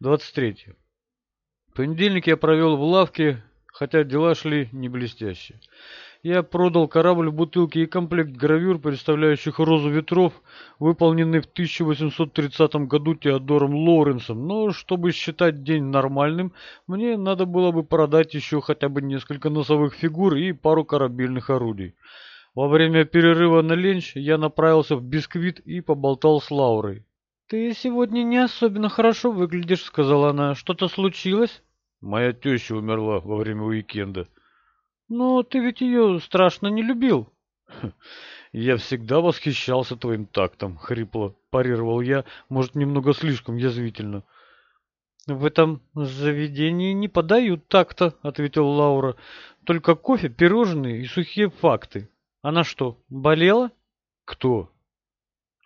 23. Понедельник я провел в лавке, хотя дела шли не блестяще. Я продал корабль в бутылке и комплект гравюр, представляющих розу ветров, выполненный в 1830 году Теодором Лоуренсом, но чтобы считать день нормальным, мне надо было бы продать еще хотя бы несколько носовых фигур и пару корабельных орудий. Во время перерыва на ленч я направился в бисквит и поболтал с Лаурой. «Ты сегодня не особенно хорошо выглядишь», — сказала она. «Что-то случилось?» «Моя теща умерла во время уикенда». «Но ты ведь ее страшно не любил». «Я всегда восхищался твоим тактом», — хрипло парировал я, может, немного слишком язвительно. «В этом заведении не подают такта», — ответила Лаура. «Только кофе, пирожные и сухие факты. Она что, болела?» «Кто?»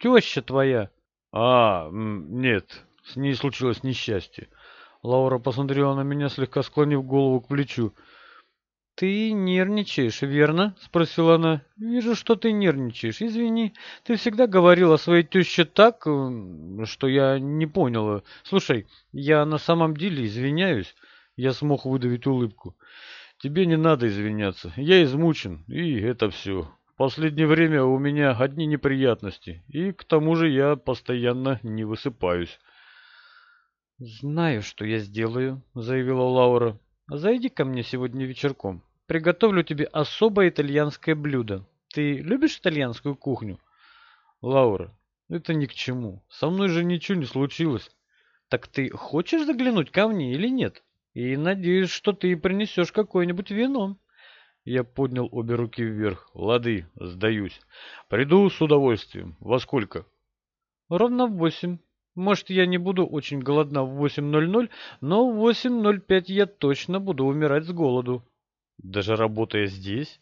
«Теща твоя». «А, нет, с ней случилось несчастье». Лаура посмотрела на меня, слегка склонив голову к плечу. «Ты нервничаешь, верно?» — спросила она. «Вижу, что ты нервничаешь. Извини, ты всегда говорила о своей теще так, что я не поняла. Слушай, я на самом деле извиняюсь». Я смог выдавить улыбку. «Тебе не надо извиняться. Я измучен, и это все последнее время у меня одни неприятности, и к тому же я постоянно не высыпаюсь. «Знаю, что я сделаю», — заявила Лаура. «Зайди ко мне сегодня вечерком. Приготовлю тебе особое итальянское блюдо. Ты любишь итальянскую кухню?» «Лаура, это ни к чему. Со мной же ничего не случилось». «Так ты хочешь заглянуть ко мне или нет? И надеюсь, что ты принесешь какое-нибудь вино». Я поднял обе руки вверх. Лады, сдаюсь. Приду с удовольствием. Во сколько? Ровно в восемь. Может, я не буду очень голодна в 8.00, но в 8.05 я точно буду умирать с голоду. Даже работая здесь?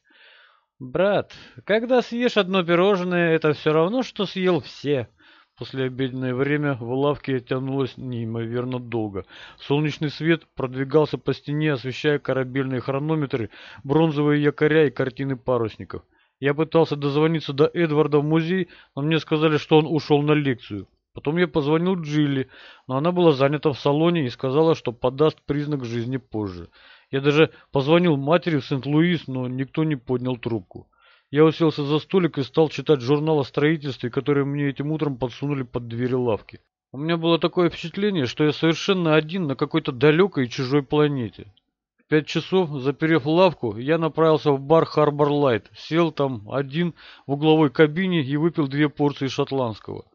Брат, когда съешь одно пирожное, это все равно, что съел все. Послеобеденное время в лавке тянулось неимоверно долго. Солнечный свет продвигался по стене, освещая корабельные хронометры, бронзовые якоря и картины парусников. Я пытался дозвониться до Эдварда в музей, но мне сказали, что он ушел на лекцию. Потом я позвонил Джилли, но она была занята в салоне и сказала, что подаст признак жизни позже. Я даже позвонил матери в Сент-Луис, но никто не поднял трубку. Я уселся за столик и стал читать журнал о строительстве, который мне этим утром подсунули под двери лавки. У меня было такое впечатление, что я совершенно один на какой-то далекой и чужой планете. В пять часов, заперев лавку, я направился в бар Харбор Лайт, сел там один в угловой кабине и выпил две порции шотландского.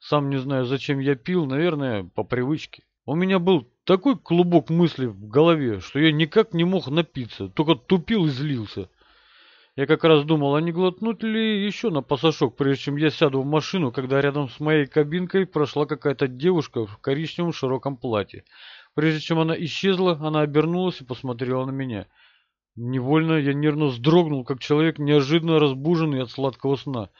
Сам не знаю, зачем я пил, наверное, по привычке. У меня был такой клубок мыслей в голове, что я никак не мог напиться, только тупил и злился. Я как раз думал, а не глотнуть ли еще на пасашок, прежде чем я сяду в машину, когда рядом с моей кабинкой прошла какая-то девушка в коричневом широком платье. Прежде чем она исчезла, она обернулась и посмотрела на меня. Невольно я нервно вздрогнул, как человек, неожиданно разбуженный от сладкого сна.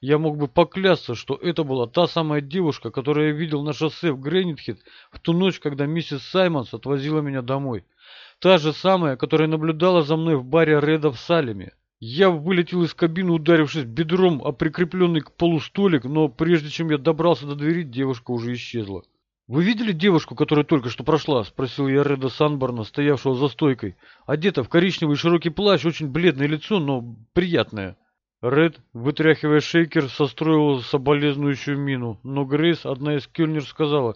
Я мог бы поклясться, что это была та самая девушка, которую я видел на шоссе в Гренитхед в ту ночь, когда миссис Саймонс отвозила меня домой. Та же самая, которая наблюдала за мной в баре Реда в Салеме. Я вылетел из кабины, ударившись бедром о прикрепленный к полу столик, но прежде чем я добрался до двери, девушка уже исчезла. «Вы видели девушку, которая только что прошла?» — спросил я Реда Санборна, стоявшего за стойкой. «Одета в коричневый широкий плащ, очень бледное лицо, но приятное». Ред, вытряхивая шейкер, состроил соболезнующую мину, но Грейс, одна из кельнер, сказала,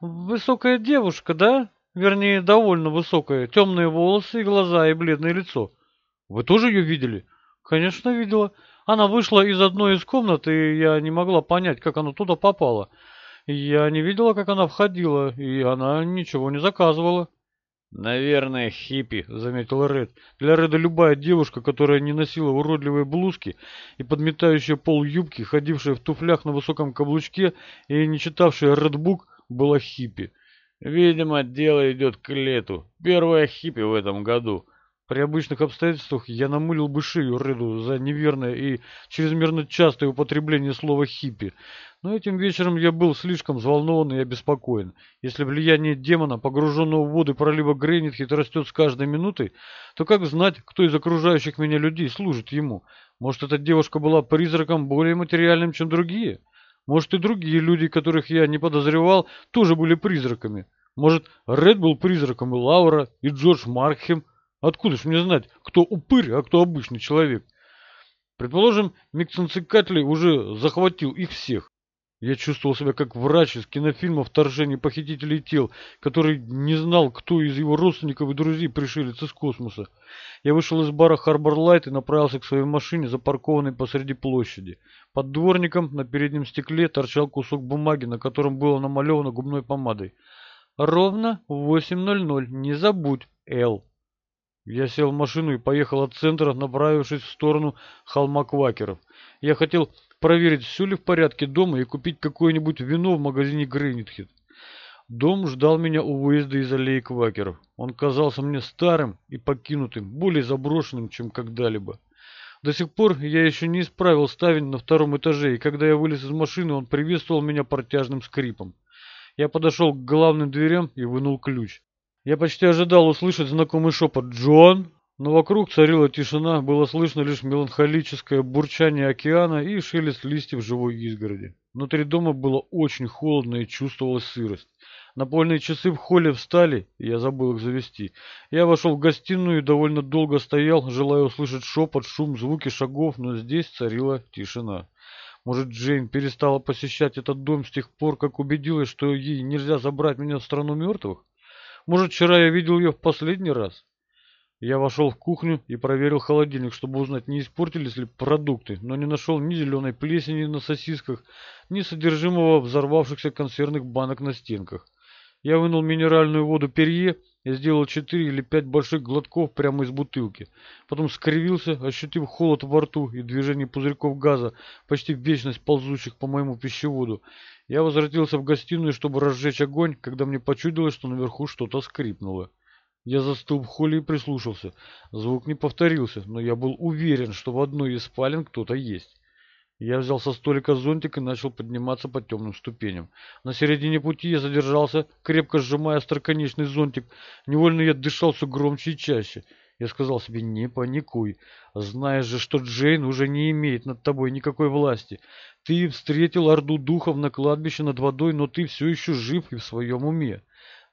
«Высокая девушка, да? Вернее, довольно высокая, темные волосы и глаза и бледное лицо». Вы тоже ее видели? Конечно, видела. Она вышла из одной из комнат, и я не могла понять, как она туда попала. Я не видела, как она входила, и она ничего не заказывала. «Наверное, хиппи», — заметил Ред. Для Реда любая девушка, которая не носила уродливые блузки и подметающая пол юбки, ходившая в туфлях на высоком каблучке и не читавшая Редбук, была хиппи. «Видимо, дело идет к лету. Первая хиппи в этом году». При обычных обстоятельствах я намылил бы шею Реду за неверное и чрезмерно частое употребление слова «хиппи». Но этим вечером я был слишком взволнован и обеспокоен. Если влияние демона, погруженного в воды пролива Грейнитхит, растет с каждой минутой, то как знать, кто из окружающих меня людей служит ему? Может, эта девушка была призраком более материальным, чем другие? Может, и другие люди, которых я не подозревал, тоже были призраками? Может, Ред был призраком и Лаура, и Джордж Маркхем? Откуда ж мне знать, кто упырь, а кто обычный человек? Предположим, Миксенцикатли уже захватил их всех. Я чувствовал себя как врач из кинофильма «Вторжение похитителей тел», который не знал, кто из его родственников и друзей пришелец из космоса. Я вышел из бара «Харбор Лайт» и направился к своей машине, запаркованной посреди площади. Под дворником на переднем стекле торчал кусок бумаги, на котором было намалевано губной помадой. «Ровно в 8.00. Не забудь, Эл». Я сел в машину и поехал от центра, направившись в сторону холма Квакеров. Я хотел проверить, все ли в порядке дома и купить какое-нибудь вино в магазине Грейнитхед. Дом ждал меня у выезда из аллеи Квакеров. Он казался мне старым и покинутым, более заброшенным, чем когда-либо. До сих пор я еще не исправил ставень на втором этаже, и когда я вылез из машины, он приветствовал меня протяжным скрипом. Я подошел к главным дверям и вынул ключ. Я почти ожидал услышать знакомый шепот «Джон!», но вокруг царила тишина, было слышно лишь меланхолическое бурчание океана и шелест листьев живой изгороди. Внутри дома было очень холодно и чувствовалась сырость. Напольные часы в холле встали, и я забыл их завести. Я вошел в гостиную и довольно долго стоял, желая услышать шепот, шум, звуки шагов, но здесь царила тишина. Может, Джейн перестала посещать этот дом с тех пор, как убедилась, что ей нельзя забрать меня в страну мертвых? Может, вчера я видел ее в последний раз? Я вошел в кухню и проверил холодильник, чтобы узнать, не испортились ли продукты, но не нашел ни зеленой плесени на сосисках, ни содержимого взорвавшихся консервных банок на стенках. Я вынул минеральную воду Перье и сделал четыре или пять больших глотков прямо из бутылки. Потом скривился, ощутив холод во рту и движение пузырьков газа, почти вечность ползущих по моему пищеводу. Я возвратился в гостиную, чтобы разжечь огонь, когда мне почудилось, что наверху что-то скрипнуло. Я застыл в холле и прислушался. Звук не повторился, но я был уверен, что в одной из спален кто-то есть. Я взял со столика зонтик и начал подниматься по темным ступеням. На середине пути я задержался, крепко сжимая остроконечный зонтик. Невольно я дышал все громче и чаще. Я сказал себе, не паникуй. Знаешь же, что Джейн уже не имеет над тобой никакой власти. Ты встретил орду духов на кладбище над водой, но ты все еще жив и в своем уме.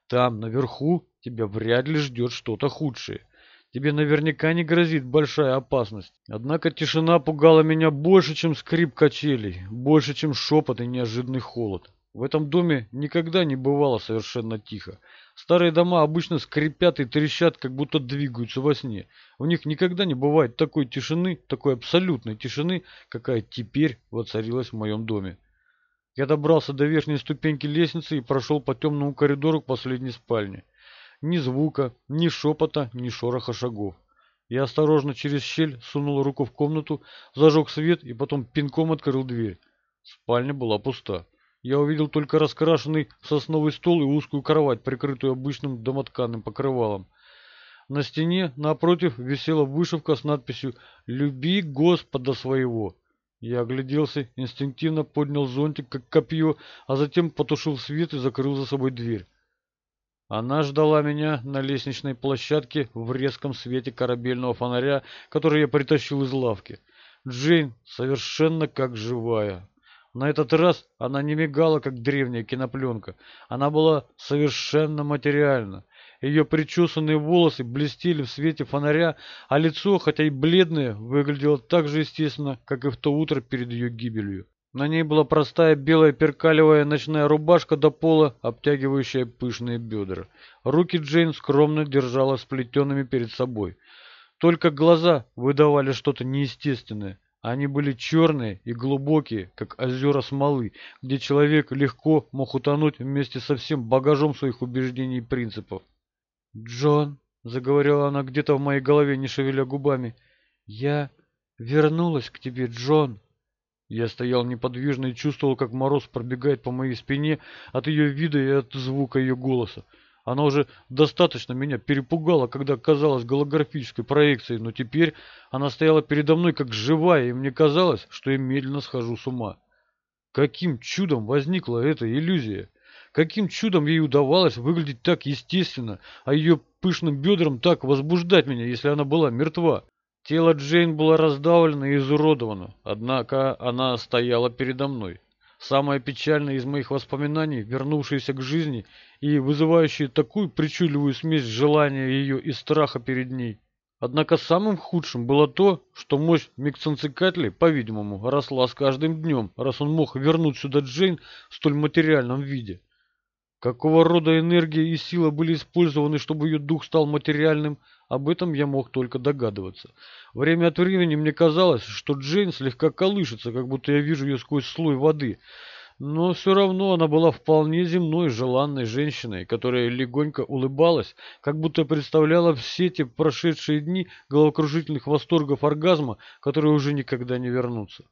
Там, наверху, тебя вряд ли ждет что-то худшее. Тебе наверняка не грозит большая опасность. Однако тишина пугала меня больше, чем скрип качелей, больше, чем шепот и неожиданный холод. В этом доме никогда не бывало совершенно тихо. Старые дома обычно скрипят и трещат, как будто двигаются во сне. В них никогда не бывает такой тишины, такой абсолютной тишины, какая теперь воцарилась в моем доме. Я добрался до верхней ступеньки лестницы и прошел по темному коридору к последней спальне. Ни звука, ни шепота, ни шороха шагов. Я осторожно через щель сунул руку в комнату, зажег свет и потом пинком открыл дверь. Спальня была пуста. Я увидел только раскрашенный сосновый стол и узкую кровать, прикрытую обычным домотканным покрывалом. На стене напротив висела вышивка с надписью «Люби Господа своего». Я огляделся, инстинктивно поднял зонтик, как копье, а затем потушил свет и закрыл за собой дверь. Она ждала меня на лестничной площадке в резком свете корабельного фонаря, который я притащил из лавки. Джейн совершенно как живая. На этот раз она не мигала, как древняя кинопленка. Она была совершенно материальна. Ее причесанные волосы блестели в свете фонаря, а лицо, хотя и бледное, выглядело так же естественно, как и в то утро перед ее гибелью. На ней была простая белая перкалевая ночная рубашка до пола, обтягивающая пышные бедра. Руки Джейн скромно держала сплетенными перед собой. Только глаза выдавали что-то неестественное. Они были черные и глубокие, как озера смолы, где человек легко мог утонуть вместе со всем багажом своих убеждений и принципов. «Джон», — заговорила она где-то в моей голове, не шевеля губами, — «я вернулась к тебе, Джон». Я стоял неподвижно и чувствовал, как мороз пробегает по моей спине от ее вида и от звука ее голоса. Она уже достаточно меня перепугала, когда казалась голографической проекцией, но теперь она стояла передо мной как живая, и мне казалось, что я медленно схожу с ума. Каким чудом возникла эта иллюзия? Каким чудом ей удавалось выглядеть так естественно, а ее пышным бедрам так возбуждать меня, если она была мертва? Тело Джейн было раздавлено и изуродовано, однако она стояла передо мной. Самое печальное из моих воспоминаний, вернувшиеся к жизни и вызывающие такую причудливую смесь желания ее и страха перед ней. Однако самым худшим было то, что мощь Миксенцикатли, по-видимому, росла с каждым днем, раз он мог вернуть сюда Джейн в столь материальном виде. Какого рода энергия и сила были использованы, чтобы ее дух стал материальным, об этом я мог только догадываться. Время от времени мне казалось, что Джейн слегка колышется, как будто я вижу ее сквозь слой воды. Но все равно она была вполне земной, желанной женщиной, которая легонько улыбалась, как будто представляла все те прошедшие дни головокружительных восторгов оргазма, которые уже никогда не вернутся.